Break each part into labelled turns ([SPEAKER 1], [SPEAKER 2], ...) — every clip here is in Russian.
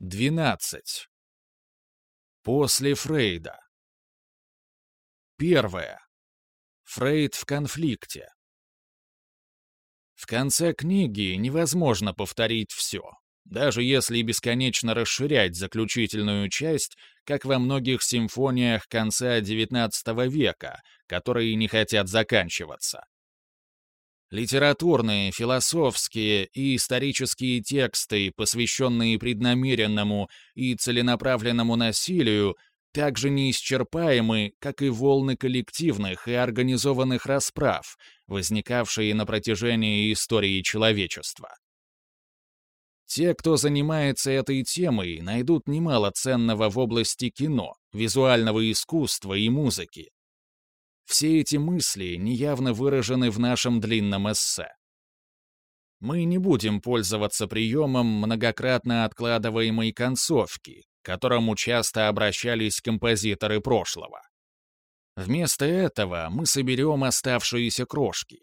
[SPEAKER 1] 12. После Фрейда. Первое. Фрейд в конфликте. В конце книги невозможно повторить все, даже если бесконечно расширять заключительную часть, как во многих симфониях конца XIX века, которые не хотят заканчиваться. Литературные, философские и исторические тексты, посвященные преднамеренному и целенаправленному насилию, также неисчерпаемы, как и волны коллективных и организованных расправ, возникавшие на протяжении истории человечества. Те, кто занимается этой темой, найдут немало ценного в области кино, визуального искусства и музыки, все эти мысли неявно выражены в нашем длинном эссе. Мы не будем пользоваться приемом многократно откладываемой концовки, к которому часто обращались композиторы прошлого. Вместо этого мы соберем оставшиеся крошки.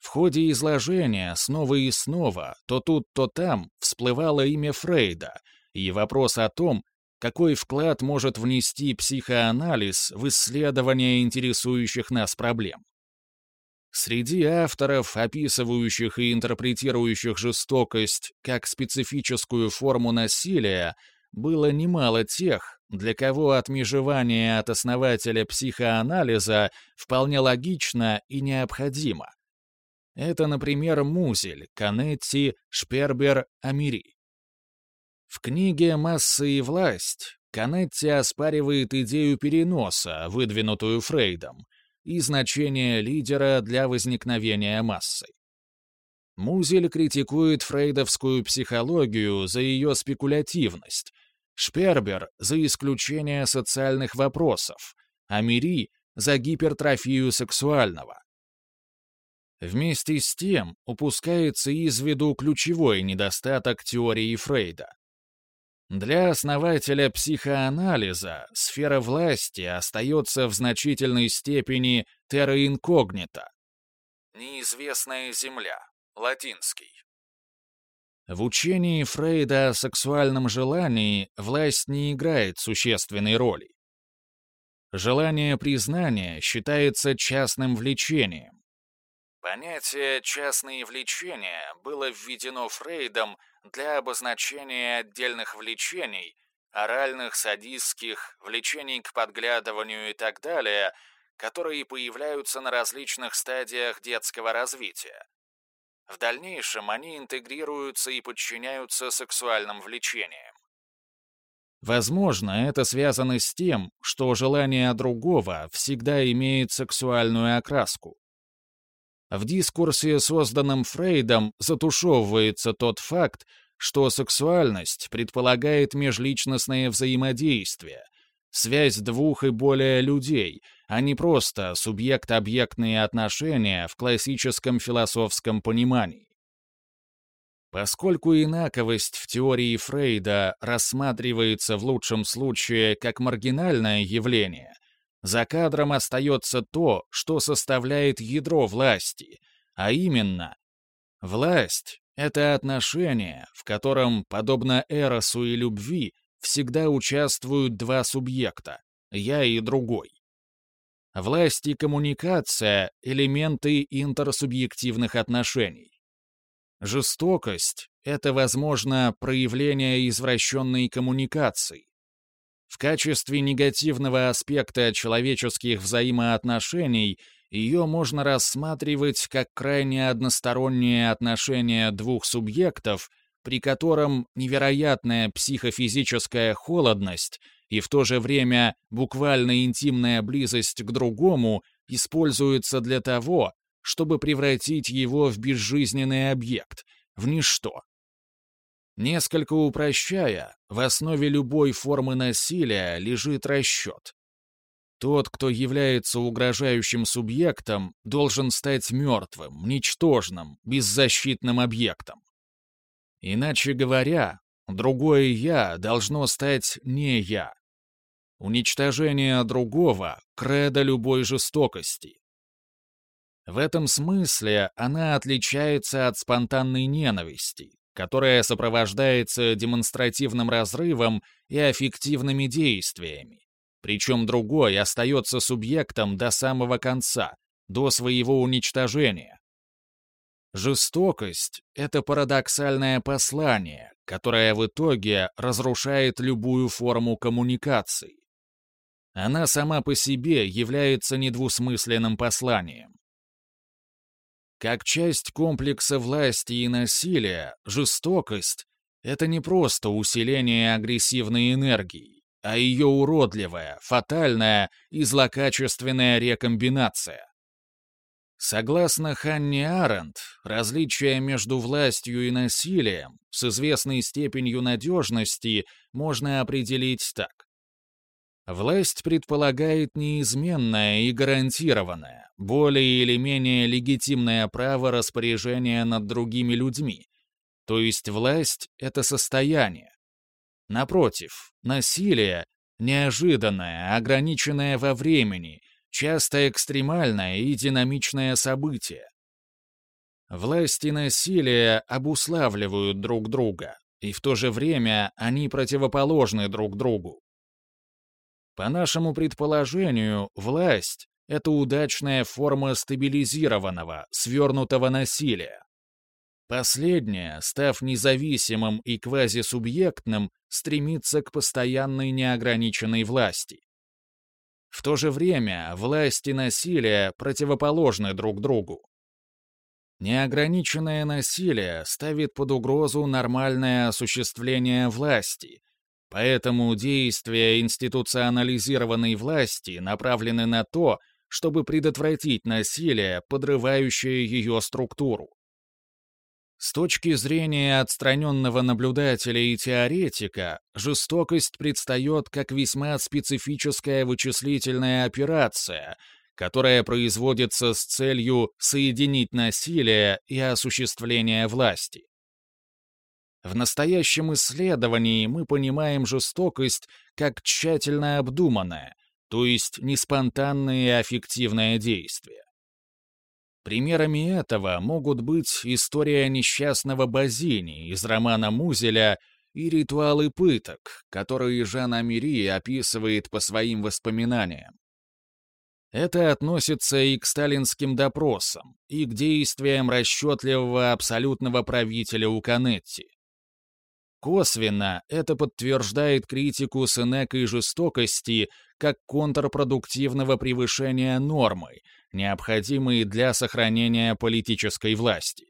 [SPEAKER 1] В ходе изложения снова и снова, то тут, то там, всплывало имя Фрейда и вопрос о том, какой вклад может внести психоанализ в исследование интересующих нас проблем. Среди авторов, описывающих и интерпретирующих жестокость как специфическую форму насилия, было немало тех, для кого отмежевание от основателя психоанализа вполне логично и необходимо. Это, например, Музель, Канетти, Шпербер, Амири. В книге «Масса и власть» Канетти оспаривает идею переноса, выдвинутую Фрейдом, и значение лидера для возникновения массы. Музель критикует фрейдовскую психологию за ее спекулятивность, Шпербер — за исключение социальных вопросов, а Мири — за гипертрофию сексуального. Вместе с тем упускается из виду ключевой недостаток теории Фрейда. Для основателя психоанализа сфера власти остается в значительной степени incognita. Неизвестная земля. Латинский. В учении Фрейда о сексуальном желании власть не играет существенной роли. Желание признания считается частным влечением, Понятие «частные влечения» было введено Фрейдом для обозначения отдельных влечений, оральных, садистских, влечений к подглядыванию и так далее, которые появляются на различных стадиях детского развития. В дальнейшем они интегрируются и подчиняются сексуальным влечениям. Возможно, это связано с тем, что желание другого всегда имеет сексуальную окраску. В дискурсе, созданном Фрейдом, затушевывается тот факт, что сексуальность предполагает межличностное взаимодействие, связь двух и более людей, а не просто субъект-объектные отношения в классическом философском понимании. Поскольку инаковость в теории Фрейда рассматривается в лучшем случае как маргинальное явление, за кадром остается то, что составляет ядро власти, а именно, власть — это отношение, в котором, подобно Эросу и любви, всегда участвуют два субъекта — я и другой. Власть и коммуникация — элементы интерсубъективных отношений. Жестокость — это, возможно, проявление извращенной коммуникации, в качестве негативного аспекта человеческих взаимоотношений ее можно рассматривать как крайне одностороннее отношение двух субъектов, при котором невероятная психофизическая холодность и в то же время буквально интимная близость к другому используется для того, чтобы превратить его в безжизненный объект, в ничто. Несколько упрощая, в основе любой формы насилия лежит расчет. Тот, кто является угрожающим субъектом, должен стать мертвым, ничтожным, беззащитным объектом. Иначе говоря, другое «я» должно стать не «я». Уничтожение другого — кредо любой жестокости. В этом смысле она отличается от спонтанной ненависти, которая сопровождается демонстративным разрывом и аффективными действиями. Причем другой остается субъектом до самого конца, до своего уничтожения. Жестокость — это парадоксальное послание, которое в итоге разрушает любую форму коммуникации. Она сама по себе является недвусмысленным посланием. Как часть комплекса власти и насилия, жестокость — это не просто усиление агрессивной энергии, а ее уродливая, фатальная и злокачественная рекомбинация. Согласно Ханне Аренд, различие между властью и насилием с известной степенью надежности можно определить так. Власть предполагает неизменное и гарантированное, более или менее легитимное право распоряжения над другими людьми, то есть власть — это состояние. Напротив, насилие — неожиданное, ограниченное во времени, часто экстремальное и динамичное событие. Власть и насилие обуславливают друг друга, и в то же время они противоположны друг другу. По нашему предположению, власть — это удачная форма стабилизированного, свернутого насилия. Последнее, став независимым и квазисубъектным, стремится к постоянной неограниченной власти. В то же время власть и насилие противоположны друг другу. Неограниченное насилие ставит под угрозу нормальное осуществление власти, Поэтому действия институционализированной власти направлены на то, чтобы предотвратить насилие, подрывающее ее структуру. С точки зрения отстраненного наблюдателя и теоретика, жестокость предстает как весьма специфическая вычислительная операция, которая производится с целью соединить насилие и осуществление власти. В настоящем исследовании мы понимаем жестокость как тщательно обдуманное, то есть не спонтанное аффективное действие. Примерами этого могут быть история несчастного Базини из романа Музеля и ритуалы пыток, которые Жан Амири описывает по своим воспоминаниям. Это относится и к сталинским допросам, и к действиям расчетливого абсолютного правителя Уканетти. Косвенно это подтверждает критику Сенека и жестокости как контрпродуктивного превышения нормы, необходимой для сохранения политической власти.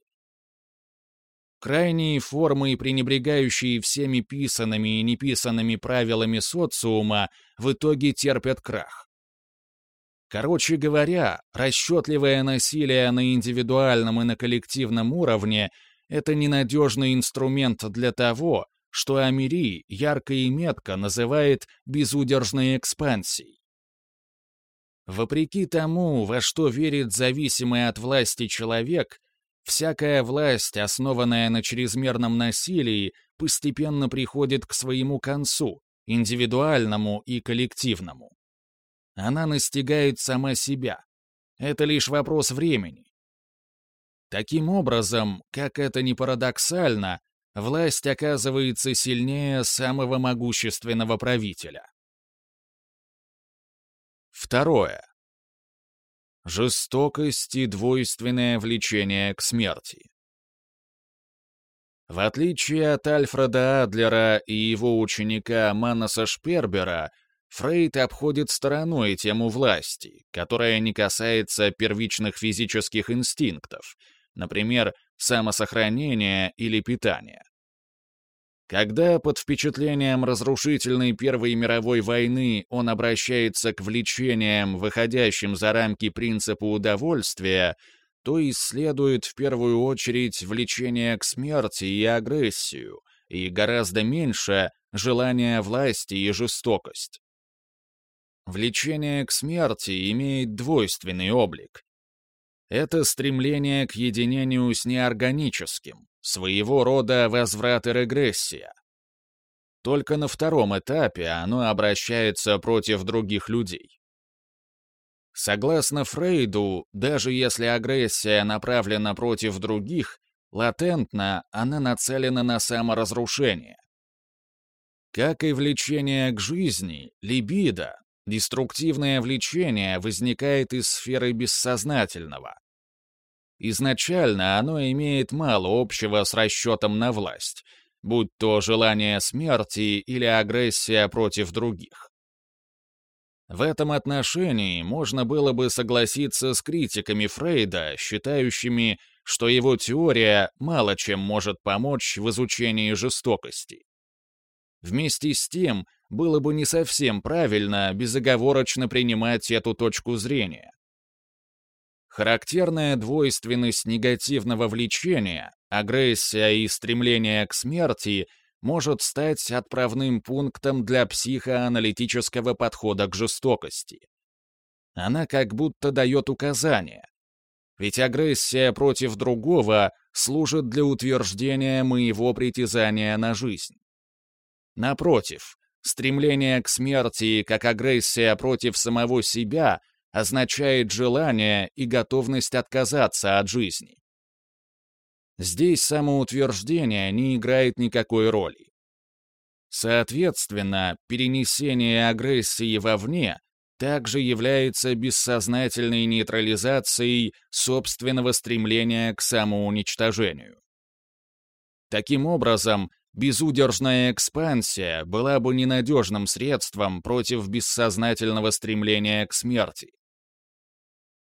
[SPEAKER 1] Крайние формы, пренебрегающие всеми писанными и неписанными правилами социума, в итоге терпят крах. Короче говоря, расчетливое насилие на индивидуальном и на коллективном уровне это ненадежный инструмент для того, что Амири ярко и метко называет безудержной экспансией. Вопреки тому, во что верит зависимый от власти человек, всякая власть, основанная на чрезмерном насилии, постепенно приходит к своему концу, индивидуальному и коллективному. Она настигает сама себя. Это лишь вопрос времени. Таким образом, как это ни парадоксально, власть оказывается сильнее самого могущественного правителя. Второе. Жестокость и двойственное влечение к смерти. В отличие от Альфреда Адлера и его ученика Манаса Шпербера, Фрейд обходит стороной тему власти, которая не касается первичных физических инстинктов, например, самосохранения или питания. Когда под впечатлением разрушительной Первой мировой войны он обращается к влечениям, выходящим за рамки принципа удовольствия, то исследует в первую очередь влечение к смерти и агрессию, и гораздо меньше желание власти и жестокость. Влечение к смерти имеет двойственный облик. Это стремление к единению с неорганическим, своего рода возврат и регрессия. Только на втором этапе оно обращается против других людей. Согласно Фрейду, даже если агрессия направлена против других, латентно она нацелена на саморазрушение. Как и влечение к жизни, либидо, деструктивное влечение возникает из сферы бессознательного. Изначально оно имеет мало общего с расчетом на власть, будь то желание смерти или агрессия против других. В этом отношении можно было бы согласиться с критиками Фрейда, считающими, что его теория мало чем может помочь в изучении жестокости. Вместе с тем, было бы не совсем правильно безоговорочно принимать эту точку зрения. Характерная двойственность негативного влечения, агрессия и стремление к смерти может стать отправным пунктом для психоаналитического подхода к жестокости. Она как будто дает указания. Ведь агрессия против другого служит для утверждения моего притязания на жизнь. Напротив, стремление к смерти как агрессия против самого себя означает желание и готовность отказаться от жизни. Здесь самоутверждение не играет никакой роли. Соответственно, перенесение агрессии вовне также является бессознательной нейтрализацией собственного стремления к самоуничтожению. Таким образом, безудержная экспансия была бы ненадежным средством против бессознательного стремления к смерти.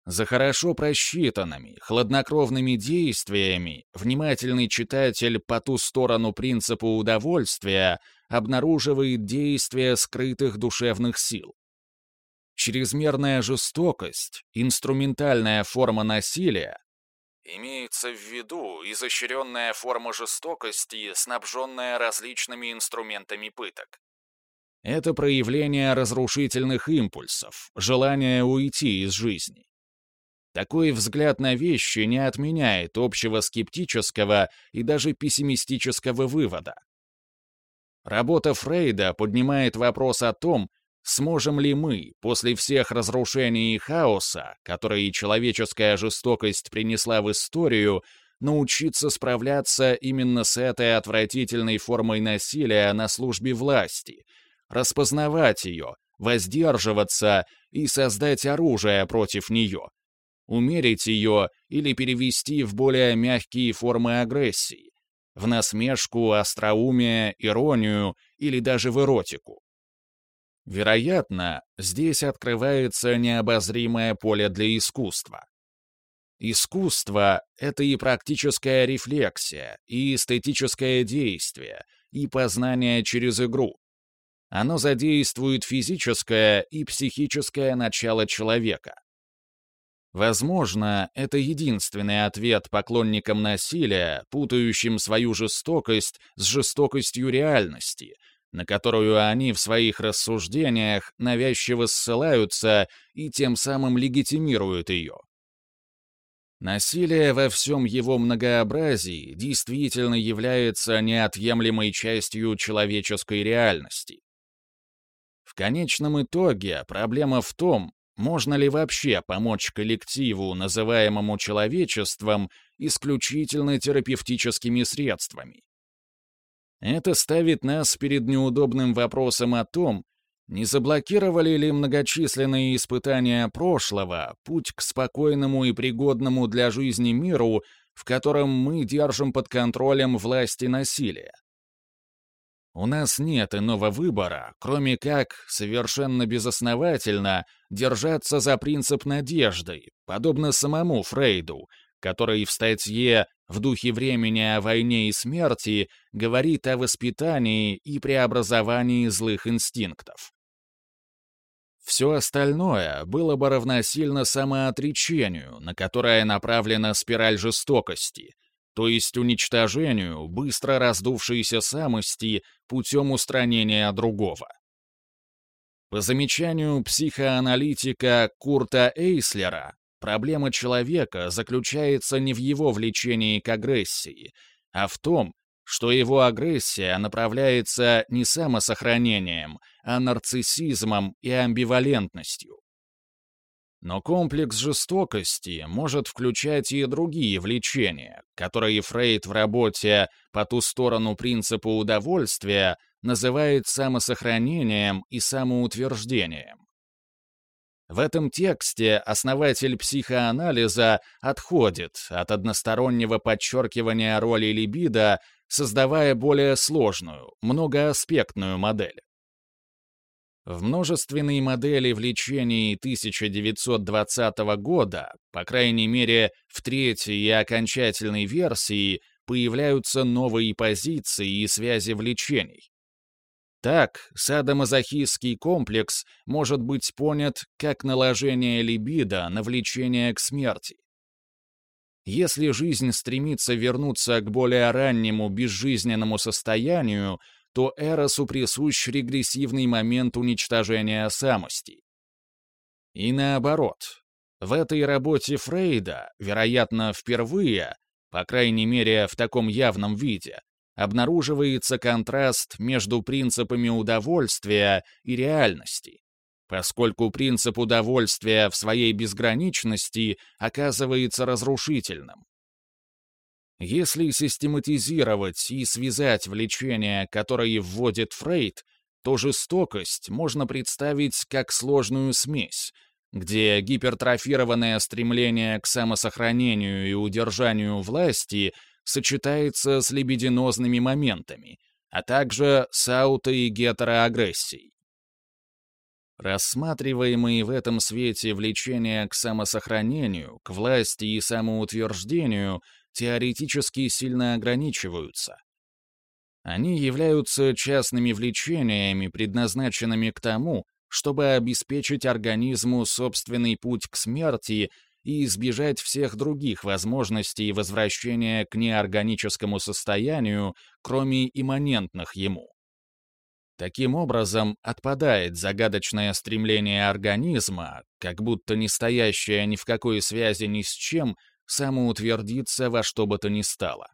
[SPEAKER 1] За хорошо просчитанными, хладнокровными действиями внимательный читатель по ту сторону принципа удовольствия обнаруживает действия скрытых душевных сил. Чрезмерная жестокость, инструментальная форма насилия, имеется в виду изощренная форма жестокости, снабженная различными инструментами пыток. Это проявление разрушительных импульсов, желание уйти из жизни. Такой взгляд на вещи не отменяет общего скептического и даже пессимистического вывода. Работа Фрейда поднимает вопрос о том, сможем ли мы, после всех разрушений и хаоса, которые человеческая жестокость принесла в историю, научиться справляться именно с этой отвратительной формой насилия на службе власти, распознавать ее, воздерживаться и создать оружие против нее, умерить ее или перевести в более мягкие формы агрессии, в насмешку, остроумие, иронию или даже в эротику. Вероятно, здесь открывается необозримое поле для искусства. Искусство — это и практическая рефлексия, и эстетическое действие, и познание через игру. Оно задействует физическое и психическое начало человека. Возможно, это единственный ответ поклонникам насилия, путающим свою жестокость с жестокостью реальности, на которую они в своих рассуждениях навязчиво ссылаются и тем самым легитимируют ее. Насилие во всем его многообразии действительно является неотъемлемой частью человеческой реальности. В конечном итоге проблема в том, можно ли вообще помочь коллективу, называемому человечеством, исключительно терапевтическими средствами? Это ставит нас перед неудобным вопросом о том, не заблокировали ли многочисленные испытания прошлого путь к спокойному и пригодному для жизни миру, в котором мы держим под контролем власти насилия? У нас нет иного выбора, кроме как, совершенно безосновательно, держаться за принцип надежды, подобно самому Фрейду, который в статье «В духе времени о войне и смерти» говорит о воспитании и преобразовании злых инстинктов. Все остальное было бы равносильно самоотречению, на которое направлена спираль жестокости, то есть уничтожению быстро раздувшейся самости путем устранения другого. По замечанию психоаналитика Курта Эйслера, проблема человека заключается не в его влечении к агрессии, а в том, что его агрессия направляется не самосохранением, а нарциссизмом и амбивалентностью. Но комплекс жестокости может включать и другие влечения, которые Фрейд в работе «По ту сторону принципа удовольствия» называет самосохранением и самоутверждением. В этом тексте основатель психоанализа отходит от одностороннего подчеркивания роли либидо, создавая более сложную, многоаспектную модель. В множественной модели влечений 1920 года, по крайней мере, в третьей и окончательной версии, появляются новые позиции и связи влечений. Так, садомазохистский комплекс может быть понят как наложение либидо на влечение к смерти. Если жизнь стремится вернуться к более раннему безжизненному состоянию, то Эросу присущ регрессивный момент уничтожения самости. И наоборот, в этой работе Фрейда, вероятно, впервые, по крайней мере в таком явном виде, обнаруживается контраст между принципами удовольствия и реальности, поскольку принцип удовольствия в своей безграничности оказывается разрушительным. Если систематизировать и связать влечения, которые вводит Фрейд, то жестокость можно представить как сложную смесь, где гипертрофированное стремление к самосохранению и удержанию власти сочетается с либидинозными моментами, а также с ауто- и гетероагрессией. Рассматриваемые в этом свете влечения к самосохранению, к власти и самоутверждению теоретически сильно ограничиваются. Они являются частными влечениями, предназначенными к тому, чтобы обеспечить организму собственный путь к смерти и избежать всех других возможностей возвращения к неорганическому состоянию, кроме имманентных ему. Таким образом, отпадает загадочное стремление организма, как будто не стоящее ни в какой связи ни с чем, самоутвердиться во что бы то ни стало.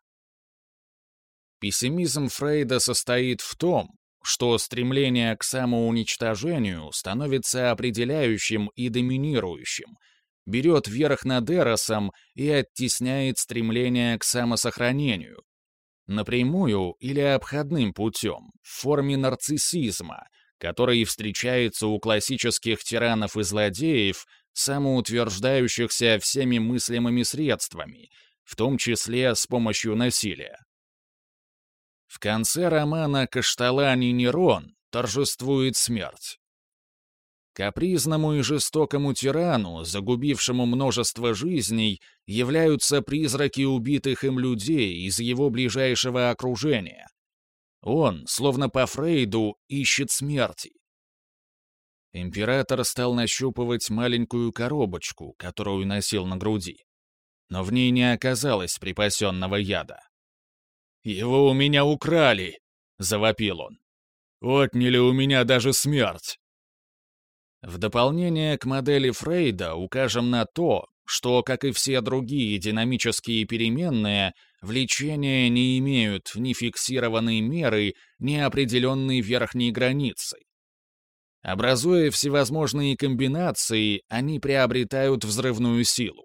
[SPEAKER 1] Пессимизм Фрейда состоит в том, что стремление к самоуничтожению становится определяющим и доминирующим, берет верх над Эросом и оттесняет стремление к самосохранению. Напрямую или обходным путем, в форме нарциссизма, который встречается у классических тиранов и злодеев, самоутверждающихся всеми мыслимыми средствами, в том числе с помощью насилия. В конце романа «Кашталани Нерон» торжествует смерть. Капризному и жестокому тирану, загубившему множество жизней, являются призраки убитых им людей из его ближайшего окружения. Он, словно по Фрейду, ищет смерти. Император стал нащупывать маленькую коробочку, которую носил на груди. Но в ней не оказалось припасенного яда. «Его у меня украли!» — завопил он. «Отняли у меня даже смерть!» В дополнение к модели Фрейда укажем на то, что, как и все другие динамические переменные, влечения не имеют ни фиксированной меры, ни определенной верхней границы. Образуя всевозможные комбинации, они приобретают взрывную силу.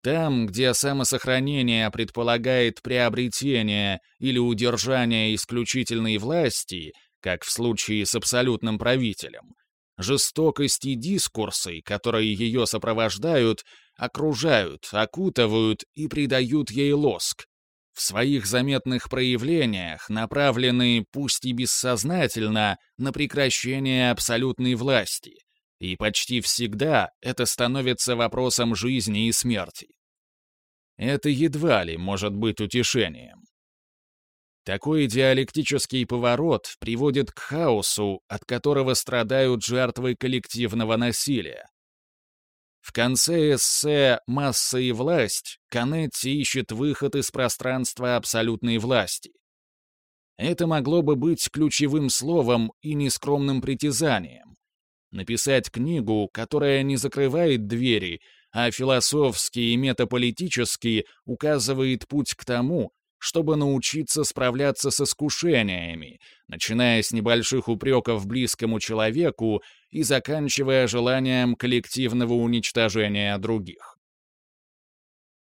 [SPEAKER 1] Там, где самосохранение предполагает приобретение или удержание исключительной власти, как в случае с абсолютным правителем, Жестокость и дискурсы, которые ее сопровождают, окружают, окутывают и придают ей лоск. В своих заметных проявлениях направлены, пусть и бессознательно, на прекращение абсолютной власти. И почти всегда это становится вопросом жизни и смерти. Это едва ли может быть утешением. Такой диалектический поворот приводит к хаосу, от которого страдают жертвы коллективного насилия. В конце эссе «Масса и власть» Канетти ищет выход из пространства абсолютной власти. Это могло бы быть ключевым словом и нескромным притязанием. Написать книгу, которая не закрывает двери, а философски и метаполитически указывает путь к тому, чтобы научиться справляться с искушениями, начиная с небольших упреков близкому человеку и заканчивая желанием коллективного уничтожения других.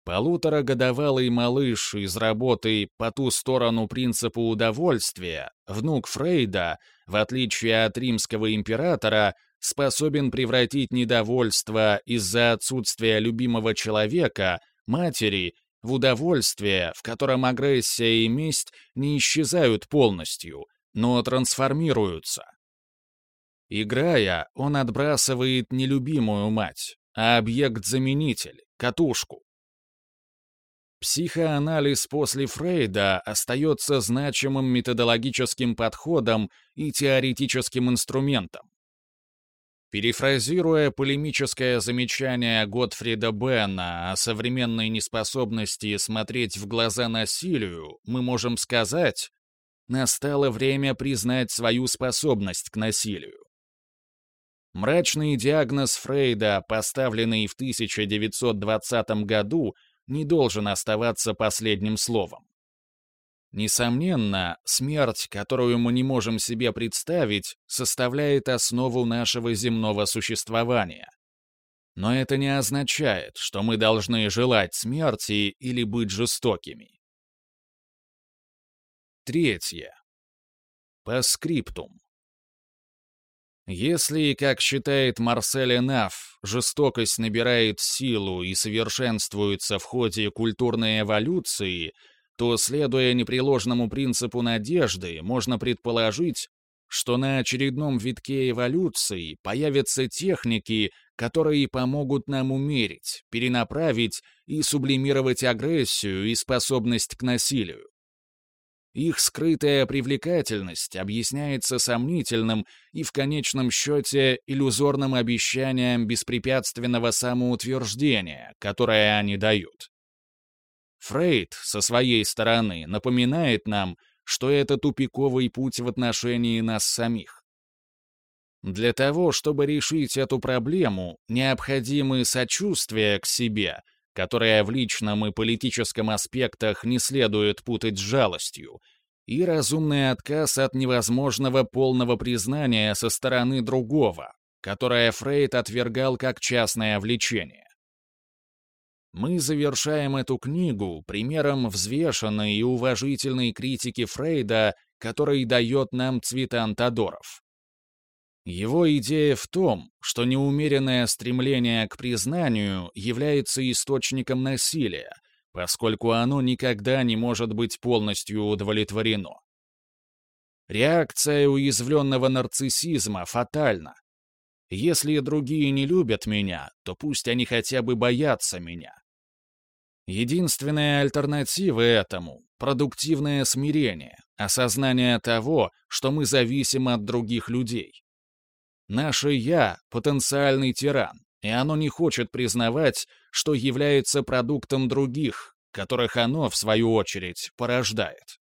[SPEAKER 1] Полуторагодовалый малыш из работы «По ту сторону принципа удовольствия», внук Фрейда, в отличие от римского императора, способен превратить недовольство из-за отсутствия любимого человека, матери, в удовольствие, в котором агрессия и месть не исчезают полностью, но трансформируются. Играя, он отбрасывает не любимую мать, а объект-заменитель, катушку. Психоанализ после Фрейда остается значимым методологическим подходом и теоретическим инструментом. Перефразируя полемическое замечание Готфрида Бенна о современной неспособности смотреть в глаза насилию, мы можем сказать, настало время признать свою способность к насилию. Мрачный диагноз Фрейда, поставленный в 1920 году, не должен оставаться последним словом. Несомненно, смерть, которую мы не можем себе представить, составляет основу нашего земного существования. Но это не означает, что мы должны желать смерти или быть жестокими. Третье. По скриптум. Если, как считает Марсель Энаф, жестокость набирает силу и совершенствуется в ходе культурной эволюции – то, следуя непреложному принципу надежды, можно предположить, что на очередном витке эволюции появятся техники, которые помогут нам умерить, перенаправить и сублимировать агрессию и способность к насилию. Их скрытая привлекательность объясняется сомнительным и в конечном счете иллюзорным обещанием беспрепятственного самоутверждения, которое они дают. Фрейд, со своей стороны, напоминает нам, что это тупиковый путь в отношении нас самих. Для того, чтобы решить эту проблему, необходимы сочувствие к себе, которое в личном и политическом аспектах не следует путать с жалостью, и разумный отказ от невозможного полного признания со стороны другого, которое Фрейд отвергал как частное влечение. Мы завершаем эту книгу примером взвешенной и уважительной критики Фрейда, который дает нам Цветан Тодоров. Его идея в том, что неумеренное стремление к признанию является источником насилия, поскольку оно никогда не может быть полностью удовлетворено. Реакция уязвленного нарциссизма фатальна. Если другие не любят меня, то пусть они хотя бы боятся меня. Единственная альтернатива этому — продуктивное смирение, осознание того, что мы зависим от других людей. Наше «я» — потенциальный тиран, и оно не хочет признавать, что является продуктом других, которых оно, в свою очередь, порождает.